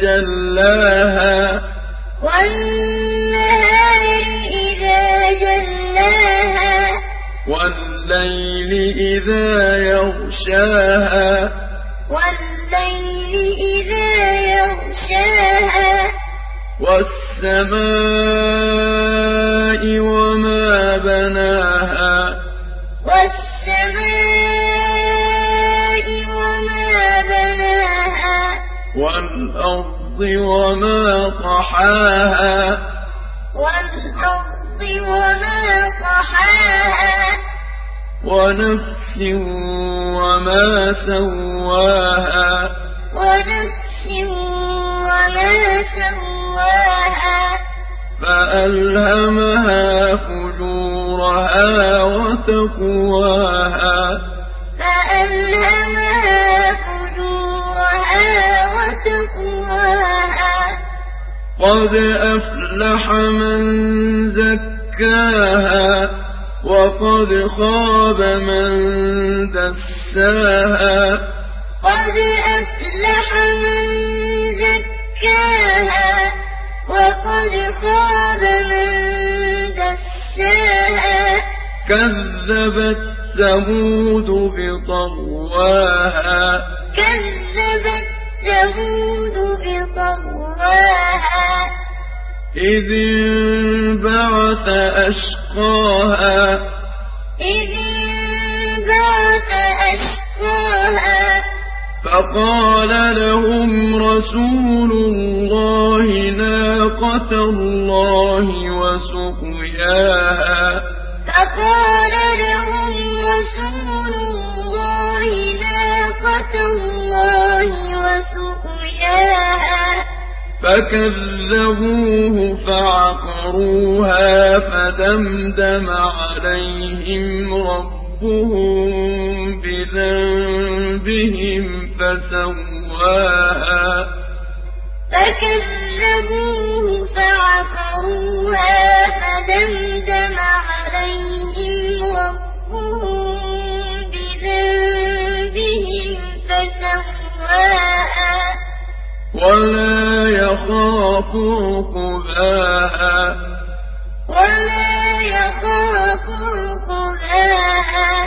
جلاها. والنهار إذا جلاها. والليل إذا يغشاها. والليل إذا يغشاها. والسماء وما بناها. والسماء والأرض وما طحاها. والأرض وما طحاها. ونفس وما سواها. ونفس وما سواها. فألهمها فجورها وتقواها. قد أفلح من زكاها وقد خاب من دساها. قد أفلح من زكاها وقد خاب من دساها. كذبت ثمود بطغواها. كذبت بطغواها. إذ انبعث أشقاها. إذ انبعث أشقاها. فقال لهم رسول الله ناقة الله وسقياها. فقال لهم رسول الله ناقة الله فكذبوه فعقروها فدمدم عليهم ربهم بذنبهم فسواها. فكذبوه فعقروها فدمدم عليهم ربهم بذنبهم فسواها. ولا يخاف عقباها. ولا يخاف عقباها.